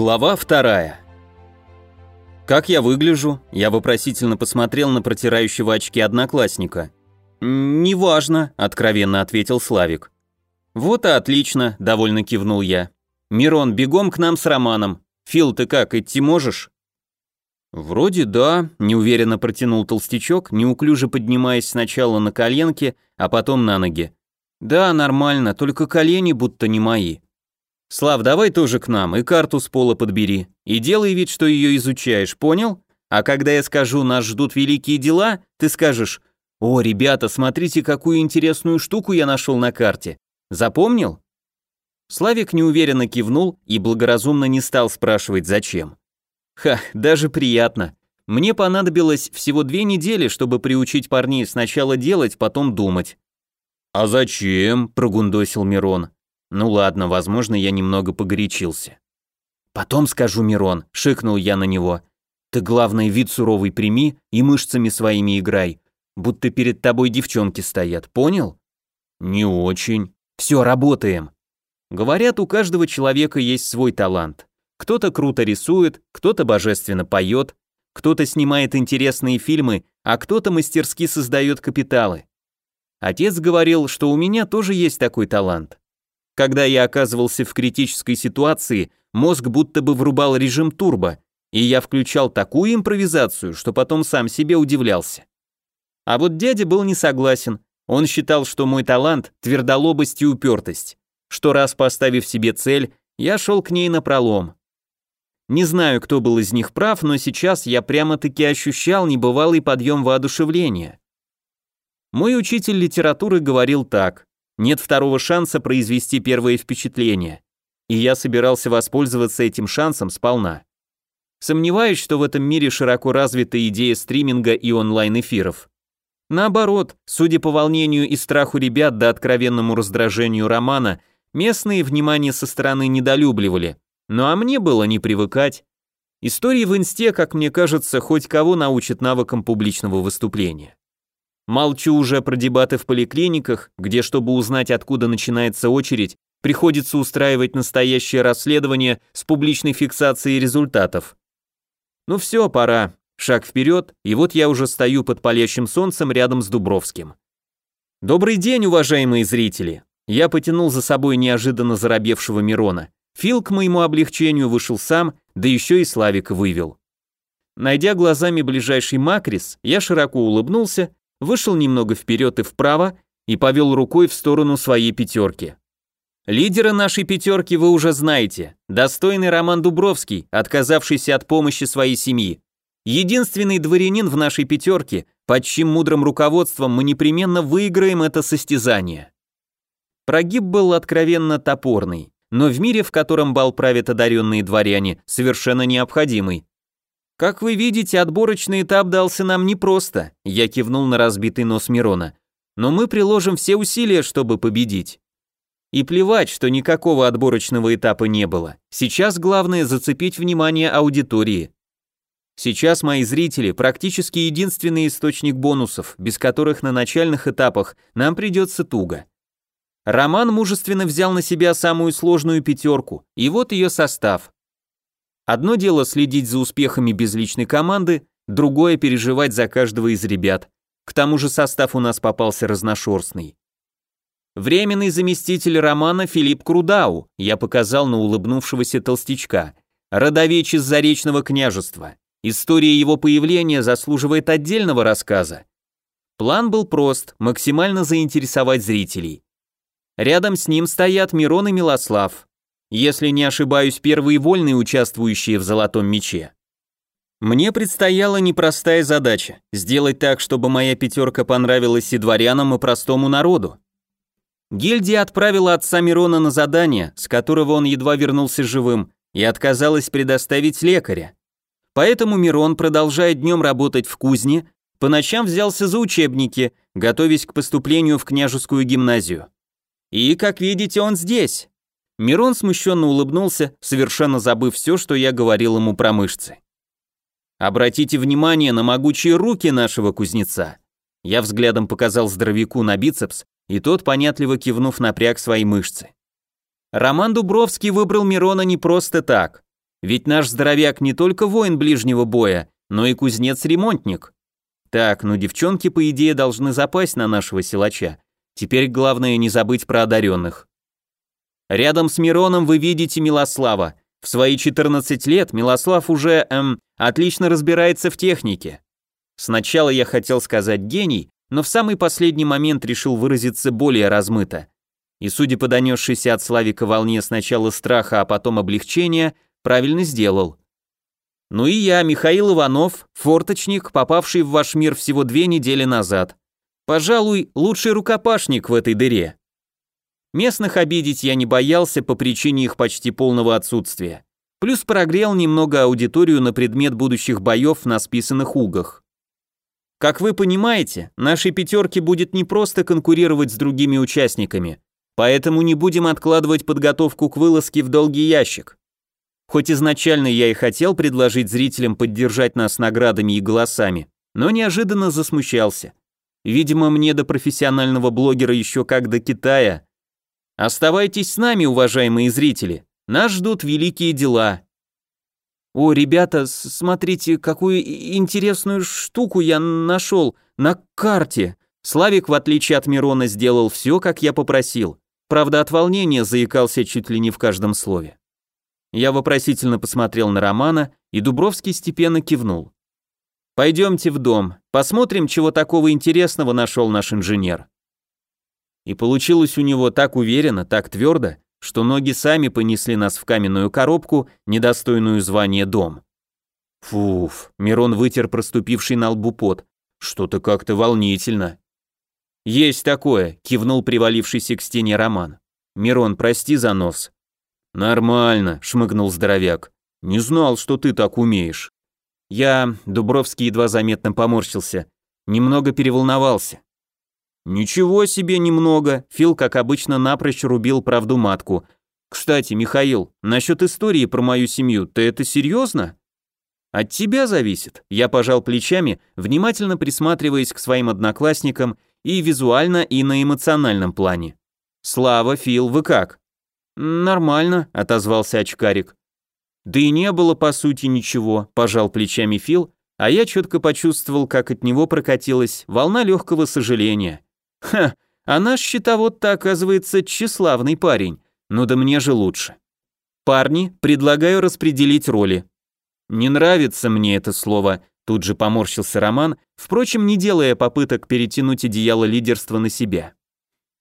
Глава вторая. «Как я выгляжу?» Я вопросительно посмотрел на протирающего очки одноклассника. «Неважно», — откровенно ответил Славик. «Вот и отлично», — довольно кивнул я. «Мирон, бегом к нам с Романом. Фил, ты как, идти можешь?» «Вроде да», — неуверенно протянул толстячок, неуклюже поднимаясь сначала на коленки, а потом на ноги. «Да, нормально, только колени будто не мои». Слав, давай тоже к нам и карту с пола подбери. И делай вид, что ее изучаешь, понял? А когда я скажу, нас ждут великие дела, ты скажешь, о, ребята, смотрите, какую интересную штуку я нашел на карте. Запомнил? Славик неуверенно кивнул и благоразумно не стал спрашивать, зачем. Ха, даже приятно. Мне понадобилось всего две недели, чтобы приучить парней сначала делать, потом думать. «А зачем?» – прогундосил Мирон. Ну ладно, возможно, я немного погорячился. Потом скажу, Мирон, шикнул я на него. Ты главный вид суровый прими и мышцами своими играй, будто перед тобой девчонки стоят, понял? Не очень. Все, работаем. Говорят, у каждого человека есть свой талант. Кто-то круто рисует, кто-то божественно поет, кто-то снимает интересные фильмы, а кто-то мастерски создает капиталы. Отец говорил, что у меня тоже есть такой талант. Когда я оказывался в критической ситуации, мозг будто бы врубал режим турбо, и я включал такую импровизацию, что потом сам себе удивлялся. А вот дядя был не согласен. Он считал, что мой талант – твердолобость и упертость, что раз поставив себе цель, я шел к ней напролом. Не знаю, кто был из них прав, но сейчас я прямо-таки ощущал небывалый подъем воодушевления. Мой учитель литературы говорил так. Нет второго шанса произвести первое впечатление. И я собирался воспользоваться этим шансом сполна. Сомневаюсь, что в этом мире широко развита идея стриминга и онлайн-эфиров. Наоборот, судя по волнению и страху ребят да откровенному раздражению романа, местные внимание со стороны недолюбливали. Ну а мне было не привыкать. Истории в инсте, как мне кажется, хоть кого научат навыкам публичного выступления. Молчу уже про дебаты в поликлиниках, где, чтобы узнать, откуда начинается очередь, приходится устраивать настоящее расследование с публичной фиксацией результатов. Ну все, пора. Шаг вперед, и вот я уже стою под палящим солнцем рядом с Дубровским. Добрый день, уважаемые зрители. Я потянул за собой неожиданно заробевшего Мирона. Фил к моему облегчению вышел сам, да еще и Славик вывел. Найдя глазами ближайший Макрис, я широко улыбнулся вышел немного вперед и вправо и повел рукой в сторону своей пятерки. Лидера нашей пятерки вы уже знаете, достойный Роман Дубровский, отказавшийся от помощи своей семьи. Единственный дворянин в нашей пятерке, под чьим мудрым руководством мы непременно выиграем это состязание. Прогиб был откровенно топорный, но в мире, в котором бал правят одаренные дворяне, совершенно необходимый. Как вы видите, отборочный этап дался нам непросто, я кивнул на разбитый нос Мирона. Но мы приложим все усилия, чтобы победить. И плевать, что никакого отборочного этапа не было. Сейчас главное зацепить внимание аудитории. Сейчас мои зрители практически единственный источник бонусов, без которых на начальных этапах нам придется туго. Роман мужественно взял на себя самую сложную пятерку, и вот ее состав. Одно дело следить за успехами безличной команды, другое переживать за каждого из ребят. К тому же состав у нас попался разношерстный. Временный заместитель Романа Филипп Крудау, я показал на улыбнувшегося толстячка. Родович из Заречного княжества. История его появления заслуживает отдельного рассказа. План был прост, максимально заинтересовать зрителей. Рядом с ним стоят Мирон и Милослав, если не ошибаюсь, первые вольные, участвующие в «Золотом мече». Мне предстояла непростая задача – сделать так, чтобы моя пятерка понравилась и дворянам, и простому народу. Гильдия отправила отца Мирона на задание, с которого он едва вернулся живым, и отказалась предоставить лекаря. Поэтому Мирон, продолжая днем работать в кузне, по ночам взялся за учебники, готовясь к поступлению в княжескую гимназию. И, как видите, он здесь. Мирон смущенно улыбнулся, совершенно забыв все, что я говорил ему про мышцы. Обратите внимание на могучие руки нашего кузнеца. Я взглядом показал здоровяку на бицепс, и тот, понятливо кивнув, напряг свои мышцы. Роман Дубровский выбрал Мирона не просто так. Ведь наш здоровяк не только воин ближнего боя, но и кузнец-ремонтник. Так, ну девчонки, по идее, должны запасть на нашего силача. Теперь главное не забыть про одаренных. Рядом с Мироном вы видите Милослава. В свои 14 лет Милослав уже, эм, отлично разбирается в технике. Сначала я хотел сказать гений, но в самый последний момент решил выразиться более размыто. И судя по донесшейся от Славика волне сначала страха, а потом облегчения, правильно сделал. Ну и я, Михаил Иванов, форточник, попавший в ваш мир всего две недели назад. Пожалуй, лучший рукопашник в этой дыре. Местных обидеть я не боялся по причине их почти полного отсутствия. Плюс прогрел немного аудиторию на предмет будущих боев на списанных угах. Как вы понимаете, нашей пятерке будет не просто конкурировать с другими участниками, поэтому не будем откладывать подготовку к вылазке в долгий ящик. Хоть изначально я и хотел предложить зрителям поддержать нас наградами и голосами, но неожиданно засмущался. Видимо, мне до профессионального блогера еще как до Китая. Оставайтесь с нами, уважаемые зрители. Нас ждут великие дела. «О, ребята, смотрите, какую интересную штуку я нашел на карте!» Славик, в отличие от Мирона, сделал все, как я попросил. Правда, от волнения заикался чуть ли не в каждом слове. Я вопросительно посмотрел на Романа, и Дубровский степенно кивнул. «Пойдемте в дом, посмотрим, чего такого интересного нашел наш инженер». И получилось у него так уверенно, так твердо, что ноги сами понесли нас в каменную коробку, недостойную звания дом. Фуф, Мирон вытер проступивший на лбу пот. Что-то как-то волнительно. Есть такое, кивнул привалившийся к стене Роман. Мирон, прости за нос. Нормально, шмыгнул здоровяк. Не знал, что ты так умеешь. Я, Дубровский едва заметно поморщился, немного переволновался. «Ничего себе немного», Фил, как обычно, напрочь рубил правду матку. «Кстати, Михаил, насчет истории про мою семью, ты это серьезно?» «От тебя зависит», я пожал плечами, внимательно присматриваясь к своим одноклассникам и визуально, и на эмоциональном плане. «Слава, Фил, вы как?» «Нормально», — отозвался очкарик. «Да и не было, по сути, ничего», — пожал плечами Фил, а я четко почувствовал, как от него прокатилась волна легкого сожаления. Ха, а наш щитовод-то оказывается тщеславный парень. Ну да мне же лучше. Парни, предлагаю распределить роли. Не нравится мне это слово, тут же поморщился Роман, впрочем, не делая попыток перетянуть одеяло лидерства на себя.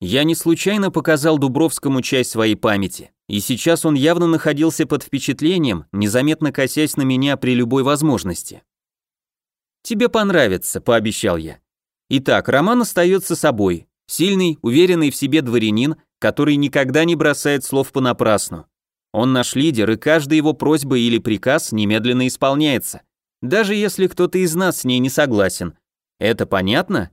Я не случайно показал Дубровскому часть своей памяти, и сейчас он явно находился под впечатлением, незаметно косясь на меня при любой возможности. «Тебе понравится», — пообещал я. Итак, Роман остается собой. Сильный, уверенный в себе дворянин, который никогда не бросает слов понапрасну. Он наш лидер, и каждая его просьба или приказ немедленно исполняется, даже если кто-то из нас с ней не согласен. Это понятно?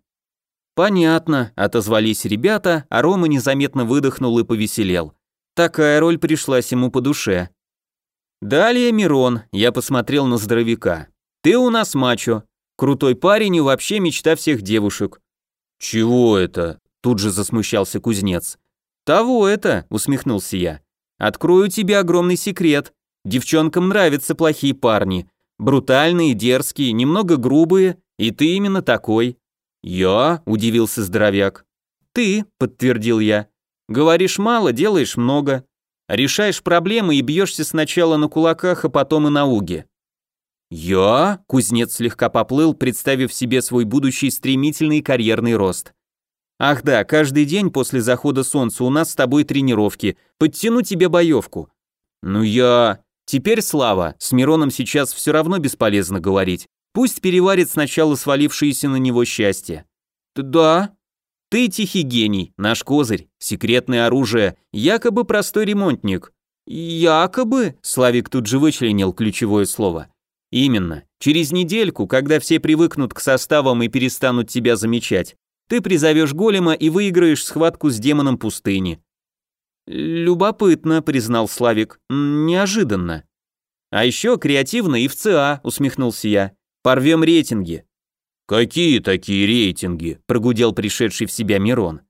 Понятно, отозвались ребята, а Рома незаметно выдохнул и повеселел. Такая роль пришлась ему по душе. Далее Мирон, я посмотрел на здоровяка. Ты у нас мачо, Крутой парень и вообще мечта всех девушек». «Чего это?» – тут же засмущался кузнец. «Того это», – усмехнулся я. «Открою тебе огромный секрет. Девчонкам нравятся плохие парни. Брутальные, дерзкие, немного грубые, и ты именно такой». «Я?» – удивился здоровяк. «Ты», – подтвердил я. «Говоришь мало, делаешь много. Решаешь проблемы и бьешься сначала на кулаках, а потом и на уге. «Я?» – кузнец слегка поплыл, представив себе свой будущий стремительный карьерный рост. «Ах да, каждый день после захода солнца у нас с тобой тренировки. Подтяну тебе боевку». «Ну я...» «Теперь Слава, с Мироном сейчас все равно бесполезно говорить. Пусть переварит сначала свалившееся на него счастье». «Да?» «Ты тихий гений, наш козырь, секретное оружие, якобы простой ремонтник». «Якобы?» – Славик тут же вычленил ключевое слово. Именно. Через недельку, когда все привыкнут к составам и перестанут тебя замечать, ты призовешь голема и выиграешь схватку с демоном пустыни. Любопытно, признал Славик. Неожиданно. А еще креативно и в ЦА, усмехнулся я. Порвем рейтинги. Какие такие рейтинги? прогудел пришедший в себя Мирон.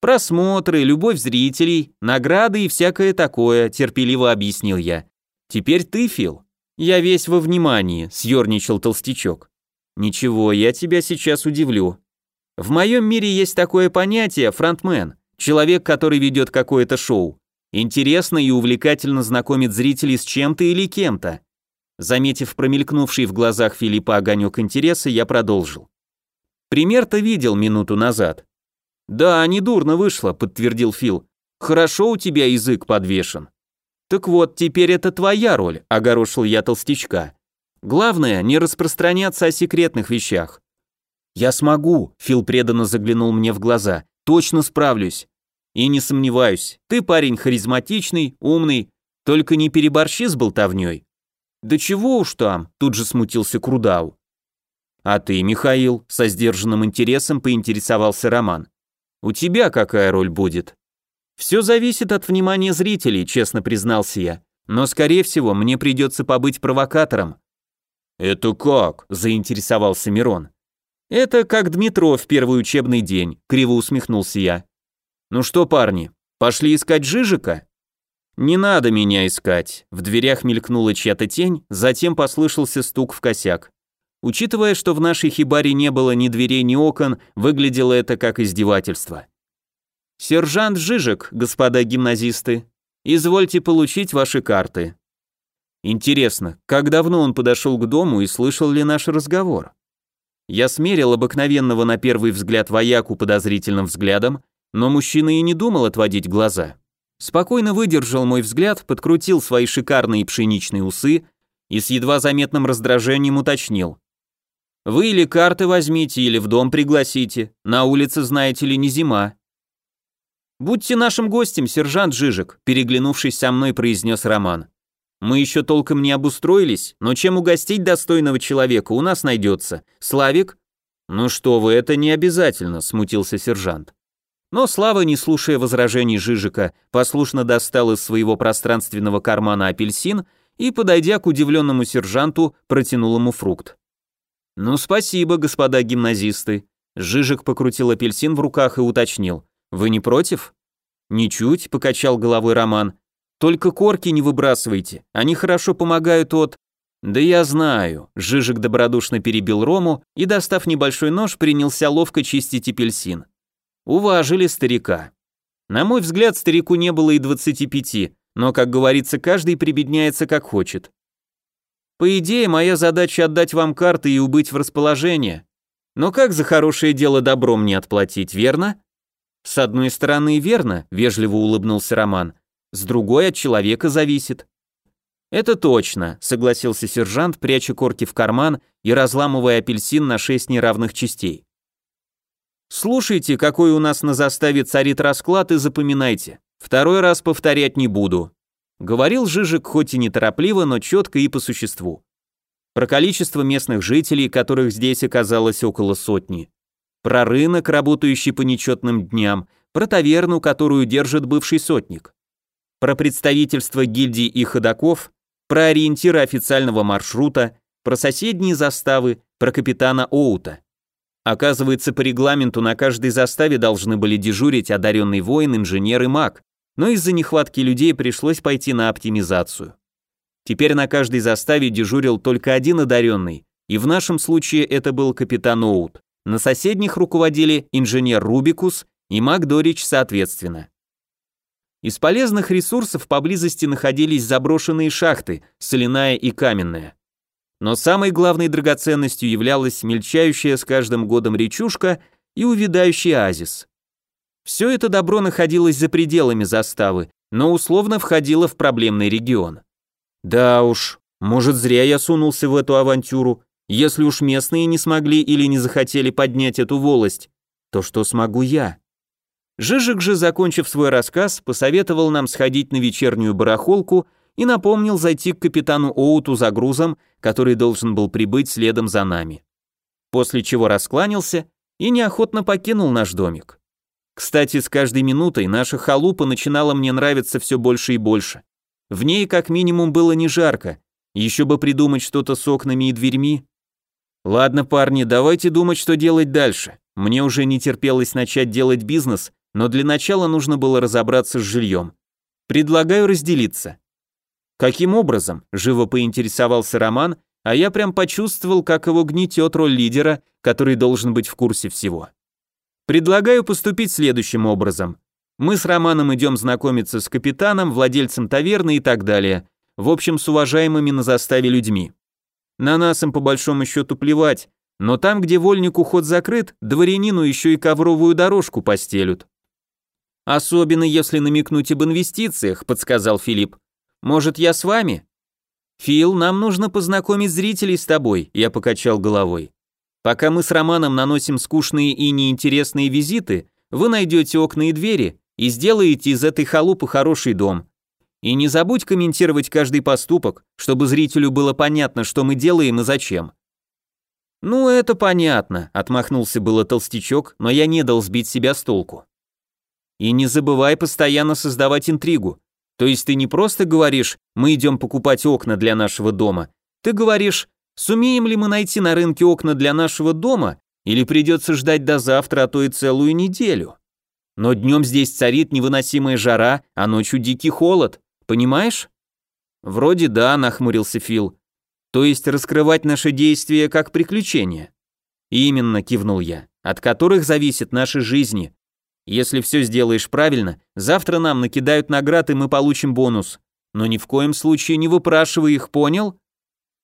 Просмотры, любовь зрителей, награды и всякое такое, терпеливо объяснил я. Теперь ты, Фил. Я весь во внимании, съерничал толстячок. Ничего, я тебя сейчас удивлю. В моем мире есть такое понятие фронтмен, человек, который ведет какое-то шоу. Интересно и увлекательно знакомит зрителей с чем-то или кем-то. Заметив промелькнувший в глазах Филиппа огонек интереса, я продолжил. Пример-то видел минуту назад. Да, недурно вышло, подтвердил Фил. Хорошо у тебя язык подвешен. Так вот, теперь это твоя роль, огорошил я толстячка. Главное, не распространяться о секретных вещах. Я смогу, Фил преданно заглянул мне в глаза. Точно справлюсь. И не сомневаюсь, ты парень харизматичный, умный, только не переборщи с болтовней. Да чего уж там, тут же смутился Крудау. А ты, Михаил, со сдержанным интересом поинтересовался Роман. У тебя какая роль будет? Все зависит от внимания зрителей, честно признался я. Но, скорее всего, мне придется побыть провокатором. Это как? заинтересовался Мирон. Это как Дмитро в первый учебный день, криво усмехнулся я. Ну что, парни, пошли искать Жижика? Не надо меня искать. В дверях мелькнула чья-то тень, затем послышался стук в косяк. Учитывая, что в нашей хибаре не было ни дверей, ни окон, выглядело это как издевательство. «Сержант Жижик, господа гимназисты, извольте получить ваши карты». Интересно, как давно он подошел к дому и слышал ли наш разговор? Я смерил обыкновенного на первый взгляд вояку подозрительным взглядом, но мужчина и не думал отводить глаза. Спокойно выдержал мой взгляд, подкрутил свои шикарные пшеничные усы и с едва заметным раздражением уточнил. Вы или карты возьмите, или в дом пригласите. На улице, знаете ли, не зима. Будьте нашим гостем, сержант Жижик, переглянувшись со мной, произнес Роман. Мы еще толком не обустроились, но чем угостить достойного человека у нас найдется. Славик? Ну что вы, это не обязательно, смутился сержант. Но Слава, не слушая возражений Жижика, послушно достал из своего пространственного кармана апельсин и, подойдя к удивленному сержанту, протянул ему фрукт. «Ну, спасибо, господа гимназисты». Жижик покрутил апельсин в руках и уточнил. «Вы не против?» «Ничуть», — покачал головой Роман. «Только корки не выбрасывайте, они хорошо помогают от...» «Да я знаю», — Жижик добродушно перебил Рому и, достав небольшой нож, принялся ловко чистить апельсин. Уважили старика. На мой взгляд, старику не было и двадцати пяти, но, как говорится, каждый прибедняется как хочет. По идее, моя задача отдать вам карты и убыть в расположение. Но как за хорошее дело добром не отплатить, верно? С одной стороны, верно, вежливо улыбнулся Роман. С другой от человека зависит. Это точно, согласился сержант, пряча корки в карман и разламывая апельсин на шесть неравных частей. Слушайте, какой у нас на заставе царит расклад и запоминайте. Второй раз повторять не буду. Говорил Жижик хоть и неторопливо, но четко и по существу. Про количество местных жителей, которых здесь оказалось около сотни. Про рынок, работающий по нечетным дням, про таверну, которую держит бывший сотник. Про представительство гильдий и ходаков, про ориентиры официального маршрута, про соседние заставы, про капитана Оута. Оказывается, по регламенту на каждой заставе должны были дежурить одаренный воин, инженер и маг, но из-за нехватки людей пришлось пойти на оптимизацию. Теперь на каждой заставе дежурил только один одаренный, и в нашем случае это был капитан Оут. На соседних руководили инженер Рубикус и маг Дорич соответственно. Из полезных ресурсов поблизости находились заброшенные шахты, соляная и каменная. Но самой главной драгоценностью являлась мельчающая с каждым годом речушка и увядающий оазис. Все это добро находилось за пределами заставы, но условно входило в проблемный регион. Да уж, может зря я сунулся в эту авантюру. Если уж местные не смогли или не захотели поднять эту волость, то что смогу я? Жижик же, закончив свой рассказ, посоветовал нам сходить на вечернюю барахолку и напомнил зайти к капитану Оуту за грузом, который должен был прибыть следом за нами. После чего раскланялся и неохотно покинул наш домик. Кстати, с каждой минутой наша халупа начинала мне нравиться все больше и больше. В ней как минимум было не жарко, еще бы придумать что-то с окнами и дверьми. Ладно, парни, давайте думать, что делать дальше. Мне уже не терпелось начать делать бизнес, но для начала нужно было разобраться с жильем. Предлагаю разделиться. Каким образом? Живо поинтересовался Роман, а я прям почувствовал, как его гнетет роль лидера, который должен быть в курсе всего. Предлагаю поступить следующим образом. Мы с Романом идем знакомиться с капитаном, владельцем таверны и так далее. В общем, с уважаемыми на заставе людьми. На нас им по большому счету плевать, но там, где вольнику ход закрыт, дворянину еще и ковровую дорожку постелют. Особенно если намекнуть об инвестициях, подсказал Филипп. Может, я с вами? Фил, нам нужно познакомить зрителей с тобой, я покачал головой. Пока мы с Романом наносим скучные и неинтересные визиты, вы найдете окна и двери и сделаете из этой халупы хороший дом. И не забудь комментировать каждый поступок, чтобы зрителю было понятно, что мы делаем и зачем. Ну, это понятно, отмахнулся было толстячок, но я не дал сбить себя с толку. И не забывай постоянно создавать интригу. То есть ты не просто говоришь, мы идем покупать окна для нашего дома, ты говоришь, Сумеем ли мы найти на рынке окна для нашего дома, или придется ждать до завтра, а то и целую неделю? Но днем здесь царит невыносимая жара, а ночью дикий холод, понимаешь? Вроде да, нахмурился Фил. То есть раскрывать наши действия как приключения. Именно, кивнул я, от которых зависят наши жизни. Если все сделаешь правильно, завтра нам накидают наград и мы получим бонус. Но ни в коем случае не выпрашивай их, понял?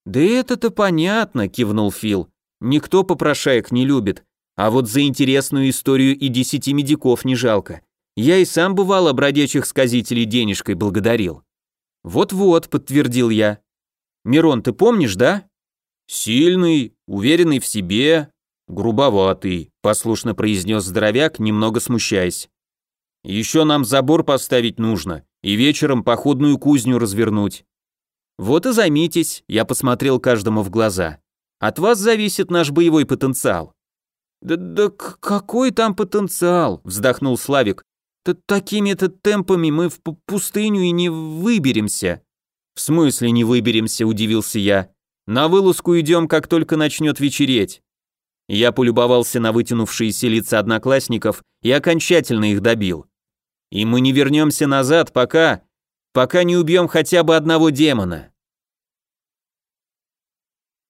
«Да это-то понятно», — кивнул Фил. «Никто попрошаек не любит, а вот за интересную историю и десяти медиков не жалко. Я и сам бывало бродячих сказителей денежкой благодарил». «Вот-вот», — подтвердил я. «Мирон, ты помнишь, да?» «Сильный, уверенный в себе, грубоватый», — послушно произнес здоровяк, немного смущаясь. «Еще нам забор поставить нужно и вечером походную кузню развернуть. Вот и займитесь, я посмотрел каждому в глаза. От вас зависит наш боевой потенциал. Да, да какой там потенциал, вздохнул Славик. Такими-то темпами мы в пустыню и не выберемся. В смысле не выберемся, удивился я. На вылазку идем, как только начнет вечереть. Я полюбовался на вытянувшиеся лица одноклассников и окончательно их добил. И мы не вернемся назад, пока... пока не убьем хотя бы одного демона.